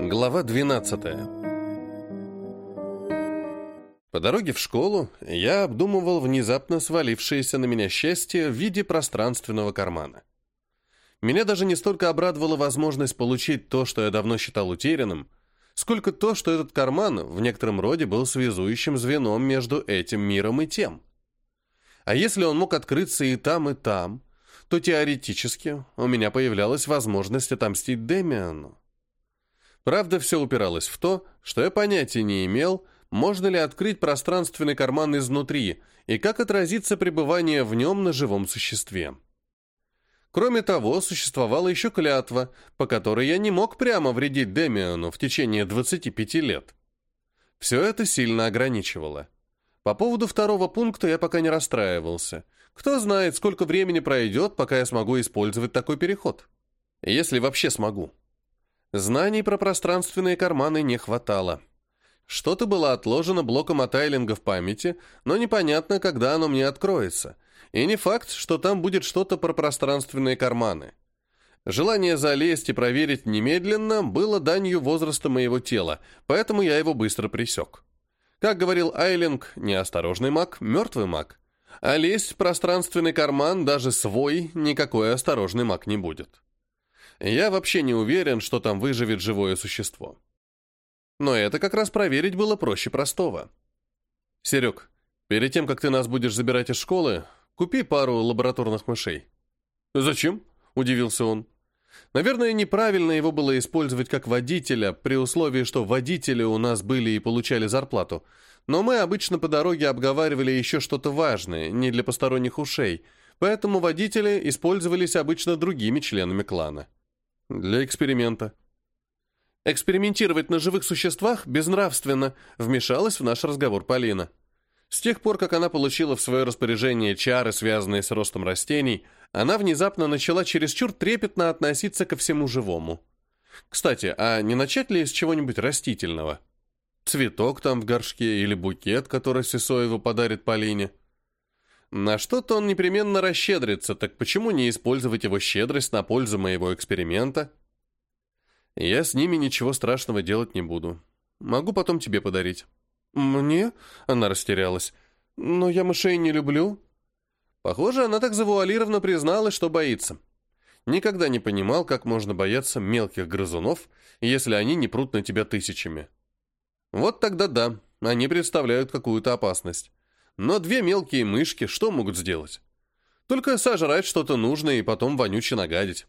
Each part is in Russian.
Глава 12 По дороге в школу я обдумывал внезапно свалившееся на меня счастье в виде пространственного кармана. Меня даже не столько обрадовала возможность получить то, что я давно считал утерянным, сколько то, что этот карман в некотором роде был связующим звеном между этим миром и тем. А если он мог открыться и там, и там, то теоретически у меня появлялась возможность отомстить Демиану. Правда, все упиралось в то, что я понятия не имел, можно ли открыть пространственный карман изнутри и как отразится пребывание в нем на живом существе. Кроме того, существовала еще клятва, по которой я не мог прямо вредить Демиану в течение 25 лет. Все это сильно ограничивало. По поводу второго пункта я пока не расстраивался. Кто знает, сколько времени пройдет, пока я смогу использовать такой переход. Если вообще смогу. Знаний про пространственные карманы не хватало. Что-то было отложено блоком отайлинга в памяти, но непонятно, когда оно мне откроется. И не факт, что там будет что-то про пространственные карманы. Желание залезть и проверить немедленно было данью возраста моего тела, поэтому я его быстро присек. Как говорил Айлинг, неосторожный маг – мертвый маг. А лезть в пространственный карман даже свой никакой осторожный маг не будет. Я вообще не уверен, что там выживет живое существо. Но это как раз проверить было проще простого. Серег, перед тем, как ты нас будешь забирать из школы, купи пару лабораторных мышей. Зачем? Удивился он. Наверное, неправильно его было использовать как водителя, при условии, что водители у нас были и получали зарплату. Но мы обычно по дороге обговаривали еще что-то важное, не для посторонних ушей, поэтому водители использовались обычно другими членами клана. Для эксперимента. Экспериментировать на живых существах безнравственно, вмешалась в наш разговор Полина. С тех пор, как она получила в свое распоряжение чары, связанные с ростом растений, она внезапно начала чересчур трепетно относиться ко всему живому. Кстати, а не начать ли с чего-нибудь растительного? Цветок там в горшке или букет, который Сесоева подарит Полине? На что-то он непременно расщедрится, так почему не использовать его щедрость на пользу моего эксперимента? Я с ними ничего страшного делать не буду. Могу потом тебе подарить. Мне? Она растерялась. Но я мышей не люблю. Похоже, она так завуалированно призналась, что боится. Никогда не понимал, как можно бояться мелких грызунов, если они не прут на тебя тысячами. Вот тогда да, они представляют какую-то опасность. Но две мелкие мышки что могут сделать? Только сожрать что-то нужное и потом вонюче нагадить.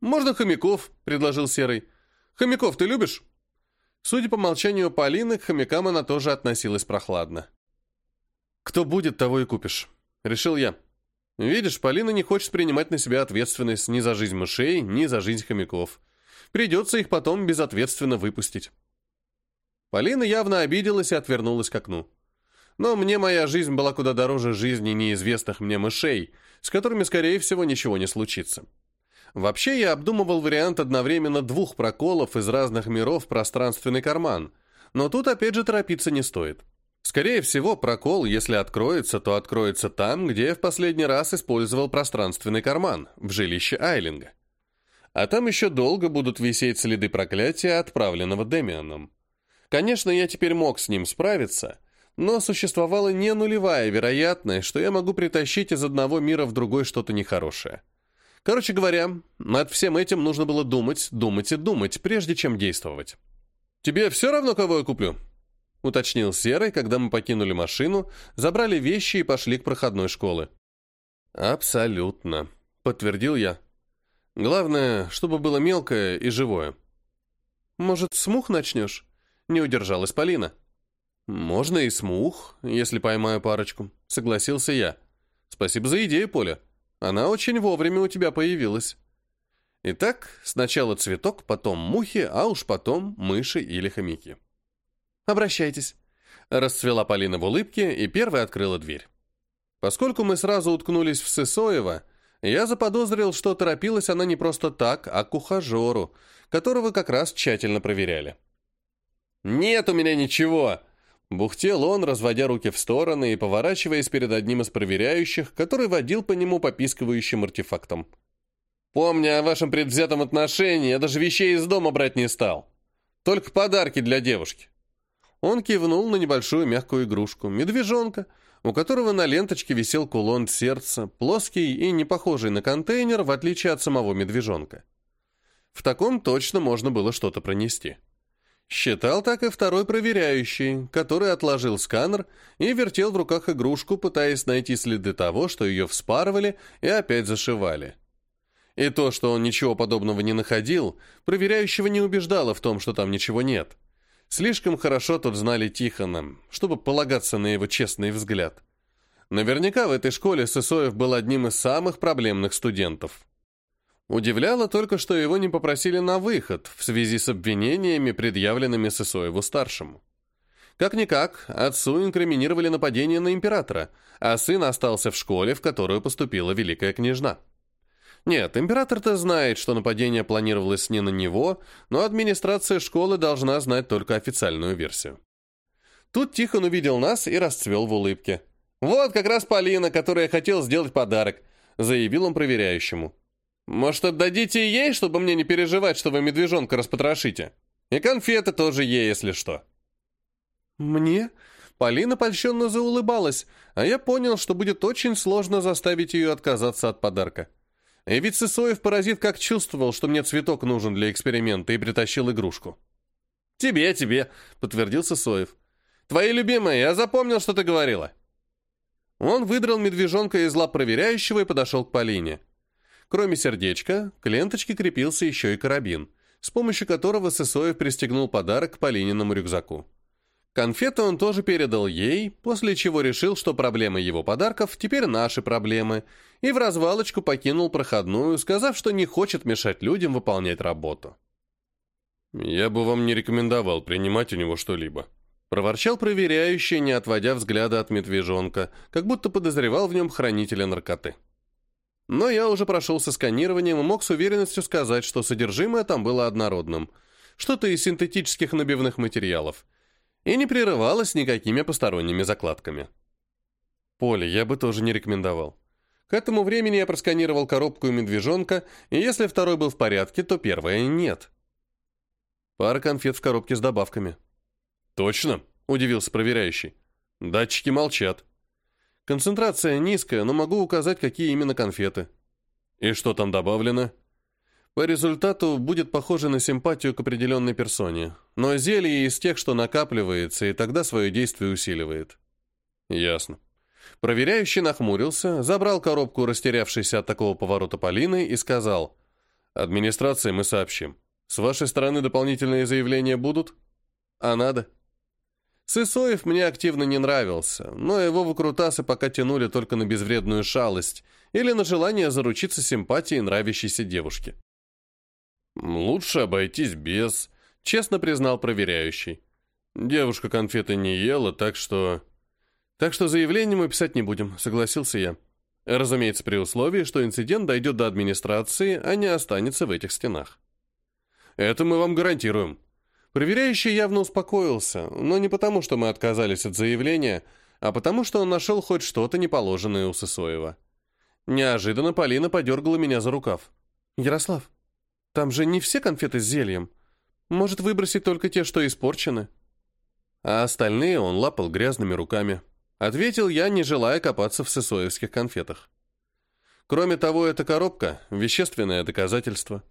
«Можно хомяков», — предложил Серый. «Хомяков ты любишь?» Судя по молчанию Полины, к хомякам она тоже относилась прохладно. «Кто будет, того и купишь», — решил я. Видишь, Полина не хочет принимать на себя ответственность ни за жизнь мышей, ни за жизнь хомяков. Придется их потом безответственно выпустить. Полина явно обиделась и отвернулась к окну. Но мне моя жизнь была куда дороже жизни неизвестных мне мышей, с которыми, скорее всего, ничего не случится. Вообще, я обдумывал вариант одновременно двух проколов из разных миров в пространственный карман, но тут опять же торопиться не стоит. Скорее всего, прокол, если откроется, то откроется там, где я в последний раз использовал пространственный карман, в жилище Айлинга. А там еще долго будут висеть следы проклятия, отправленного Демианом. Конечно, я теперь мог с ним справиться, но существовала не нулевая вероятность, что я могу притащить из одного мира в другой что-то нехорошее. Короче говоря, над всем этим нужно было думать, думать и думать, прежде чем действовать. «Тебе все равно, кого я куплю?» — уточнил Серый, когда мы покинули машину, забрали вещи и пошли к проходной школы. «Абсолютно», — подтвердил я. «Главное, чтобы было мелкое и живое». «Может, смух начнешь?» — не удержалась Полина. «Можно и смух, если поймаю парочку», — согласился я. «Спасибо за идею, Поля. Она очень вовремя у тебя появилась». Итак, сначала цветок, потом мухи, а уж потом мыши или хомяки. «Обращайтесь», — расцвела Полина в улыбке и первой открыла дверь. Поскольку мы сразу уткнулись в Сысоева, я заподозрил, что торопилась она не просто так, а к ухажеру, которого как раз тщательно проверяли. «Нет у меня ничего!» Бухтел он, разводя руки в стороны и поворачиваясь перед одним из проверяющих, который водил по нему попискивающим артефактом. Помня о вашем предвзятом отношении, я даже вещей из дома брать не стал. Только подарки для девушки». Он кивнул на небольшую мягкую игрушку, медвежонка, у которого на ленточке висел кулон сердца, плоский и не похожий на контейнер, в отличие от самого медвежонка. В таком точно можно было что-то пронести. Считал так и второй проверяющий, который отложил сканер и вертел в руках игрушку, пытаясь найти следы того, что ее вспарывали и опять зашивали. И то, что он ничего подобного не находил, проверяющего не убеждало в том, что там ничего нет. Слишком хорошо тут знали Тихона, чтобы полагаться на его честный взгляд. Наверняка в этой школе Сысоев был одним из самых проблемных студентов. Удивляло только, что его не попросили на выход в связи с обвинениями, предъявленными Сысоеву-старшему. Как-никак, отцу инкриминировали нападение на императора, а сын остался в школе, в которую поступила великая княжна. Нет, император-то знает, что нападение планировалось не на него, но администрация школы должна знать только официальную версию. Тут Тихон увидел нас и расцвел в улыбке. «Вот как раз Полина, которая хотел сделать подарок», — заявил он проверяющему. Может, отдадите ей, чтобы мне не переживать, что вы медвежонка распотрошите? И конфеты тоже ей, если что». «Мне?» Полина польщенно заулыбалась, а я понял, что будет очень сложно заставить ее отказаться от подарка. И ведь Сысоев паразит как чувствовал, что мне цветок нужен для эксперимента, и притащил игрушку. «Тебе, тебе», — подтвердил Сысоев. «Твои любимые, я запомнил, что ты говорила». Он выдрал медвежонка из лап проверяющего и подошел к Полине. Кроме сердечка, к ленточке крепился еще и карабин, с помощью которого Сысоев пристегнул подарок к Полининому рюкзаку. Конфеты он тоже передал ей, после чего решил, что проблемы его подарков теперь наши проблемы, и в развалочку покинул проходную, сказав, что не хочет мешать людям выполнять работу. «Я бы вам не рекомендовал принимать у него что-либо», проворчал проверяющий, не отводя взгляда от медвежонка, как будто подозревал в нем хранителя наркоты. Но я уже прошел со сканированием и мог с уверенностью сказать, что содержимое там было однородным. Что-то из синтетических набивных материалов. И не прерывалось никакими посторонними закладками. Поле я бы тоже не рекомендовал. К этому времени я просканировал коробку и медвежонка, и если второй был в порядке, то первое нет. Пара конфет в коробке с добавками. «Точно?» – удивился проверяющий. «Датчики молчат». Концентрация низкая, но могу указать, какие именно конфеты. И что там добавлено? По результату будет похоже на симпатию к определенной персоне, но зелье из тех, что накапливается, и тогда свое действие усиливает. Ясно. Проверяющий нахмурился, забрал коробку, растерявшейся от такого поворота Полины, и сказал, «Администрации мы сообщим. С вашей стороны дополнительные заявления будут?» «А надо?» Сысоев мне активно не нравился, но его выкрутасы пока тянули только на безвредную шалость или на желание заручиться симпатией нравящейся девушки. «Лучше обойтись без», — честно признал проверяющий. «Девушка конфеты не ела, так что...» «Так что заявление мы писать не будем», — согласился я. Разумеется, при условии, что инцидент дойдет до администрации, а не останется в этих стенах. «Это мы вам гарантируем», Проверяющий явно успокоился, но не потому, что мы отказались от заявления, а потому, что он нашел хоть что-то неположенное у Сысоева. Неожиданно Полина подергала меня за рукав. «Ярослав, там же не все конфеты с зельем. Может, выбросить только те, что испорчены?» А остальные он лапал грязными руками. Ответил я, не желая копаться в сысоевских конфетах. Кроме того, эта коробка — вещественное доказательство.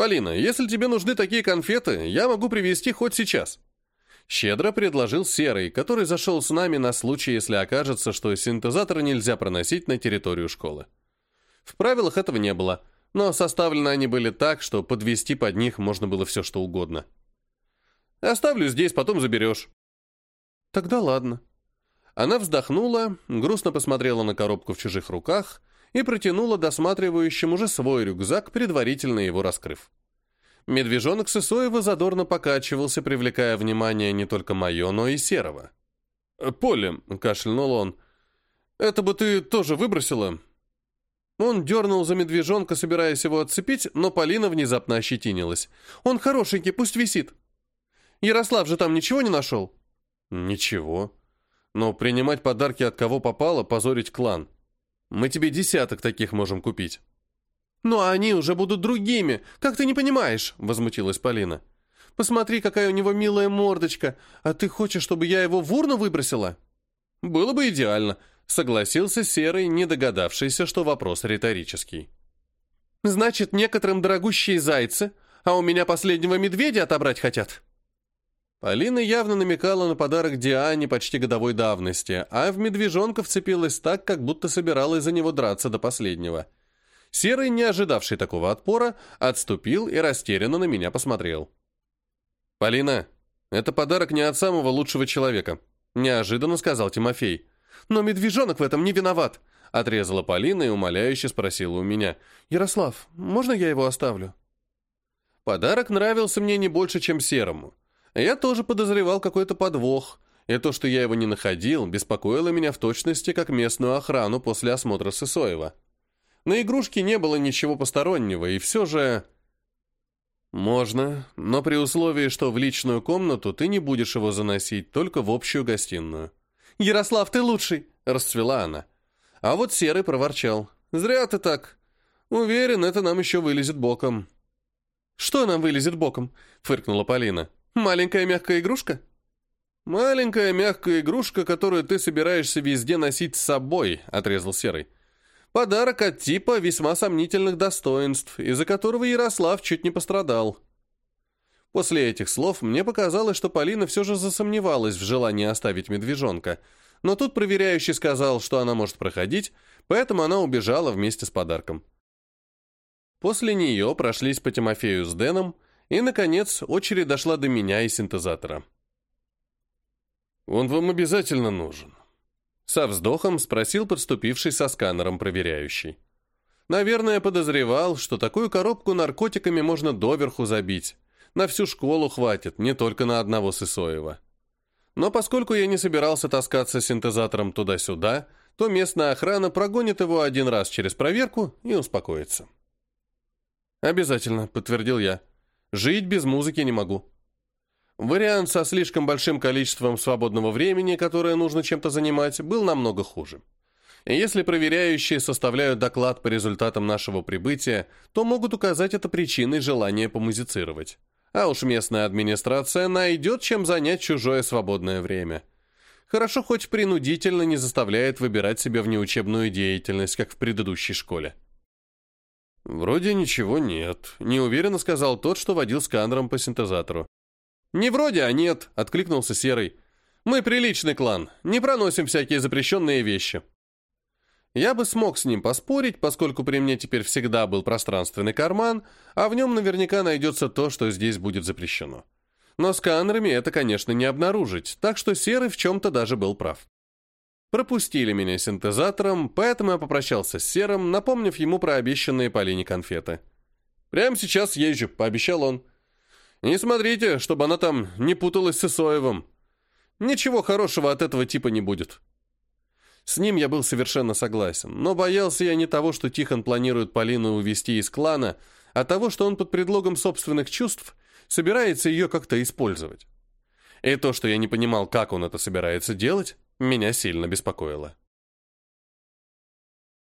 «Полина, если тебе нужны такие конфеты, я могу привезти хоть сейчас». Щедро предложил Серый, который зашел с нами на случай, если окажется, что синтезатор нельзя проносить на территорию школы. В правилах этого не было, но составлены они были так, что подвести под них можно было все что угодно. «Оставлю здесь, потом заберешь». «Тогда ладно». Она вздохнула, грустно посмотрела на коробку в чужих руках и протянула досматривающим уже свой рюкзак, предварительно его раскрыв. Медвежонок Сысоева задорно покачивался, привлекая внимание не только мое, но и серого. «Поле», — кашлянул он, — «это бы ты тоже выбросила?» Он дернул за медвежонка, собираясь его отцепить, но Полина внезапно ощетинилась. «Он хорошенький, пусть висит». «Ярослав же там ничего не нашел?» «Ничего. Но принимать подарки от кого попало, позорить клан. Мы тебе десяток таких можем купить». «Ну, а они уже будут другими, как ты не понимаешь?» — возмутилась Полина. «Посмотри, какая у него милая мордочка, а ты хочешь, чтобы я его в урну выбросила?» «Было бы идеально», — согласился Серый, не догадавшийся, что вопрос риторический. «Значит, некоторым дорогущие зайцы, а у меня последнего медведя отобрать хотят?» Полина явно намекала на подарок Диане почти годовой давности, а в медвежонка вцепилась так, как будто собиралась за него драться до последнего. Серый, не ожидавший такого отпора, отступил и растерянно на меня посмотрел. «Полина, это подарок не от самого лучшего человека», — неожиданно сказал Тимофей. «Но медвежонок в этом не виноват», — отрезала Полина и умоляюще спросила у меня. «Ярослав, можно я его оставлю?» Подарок нравился мне не больше, чем серому. Я тоже подозревал какой-то подвох, и то, что я его не находил, беспокоило меня в точности, как местную охрану после осмотра Сысоева. На игрушке не было ничего постороннего, и все же... Можно, но при условии, что в личную комнату ты не будешь его заносить, только в общую гостиную. «Ярослав, ты лучший!» — расцвела она. А вот Серый проворчал. «Зря ты так. Уверен, это нам еще вылезет боком». «Что нам вылезет боком?» — фыркнула Полина. Маленькая мягкая игрушка? Маленькая мягкая игрушка, которую ты собираешься везде носить с собой, отрезал Серый. Подарок от типа весьма сомнительных достоинств, из-за которого Ярослав чуть не пострадал. После этих слов мне показалось, что Полина все же засомневалась в желании оставить медвежонка, но тут проверяющий сказал, что она может проходить, поэтому она убежала вместе с подарком. После нее прошлись по Тимофею с Дэном, и, наконец, очередь дошла до меня и синтезатора. «Он вам обязательно нужен?» Со вздохом спросил подступивший со сканером проверяющий. Наверное, подозревал, что такую коробку наркотиками можно доверху забить. На всю школу хватит, не только на одного Сысоева. Но поскольку я не собирался таскаться синтезатором туда-сюда, то местная охрана прогонит его один раз через проверку и успокоится. «Обязательно», — подтвердил я. Жить без музыки не могу. Вариант со слишком большим количеством свободного времени, которое нужно чем-то занимать, был намного хуже. Если проверяющие составляют доклад по результатам нашего прибытия, то могут указать это причиной желания помузицировать. А уж местная администрация найдет, чем занять чужое свободное время. Хорошо хоть принудительно не заставляет выбирать себе внеучебную деятельность, как в предыдущей школе. «Вроде ничего нет», — неуверенно сказал тот, что водил сканером по синтезатору. «Не вроде, а нет», — откликнулся Серый. «Мы приличный клан, не проносим всякие запрещенные вещи». Я бы смог с ним поспорить, поскольку при мне теперь всегда был пространственный карман, а в нем наверняка найдется то, что здесь будет запрещено. Но сканерами это, конечно, не обнаружить, так что Серый в чем-то даже был прав. Пропустили меня синтезатором, поэтому я попрощался с Серым, напомнив ему про обещанные Полине конфеты. «Прямо сейчас езжу», — пообещал он. «Не смотрите, чтобы она там не путалась с Исоевым. Ничего хорошего от этого типа не будет». С ним я был совершенно согласен, но боялся я не того, что Тихон планирует Полину увести из клана, а того, что он под предлогом собственных чувств собирается ее как-то использовать. И то, что я не понимал, как он это собирается делать, меня сильно беспокоило.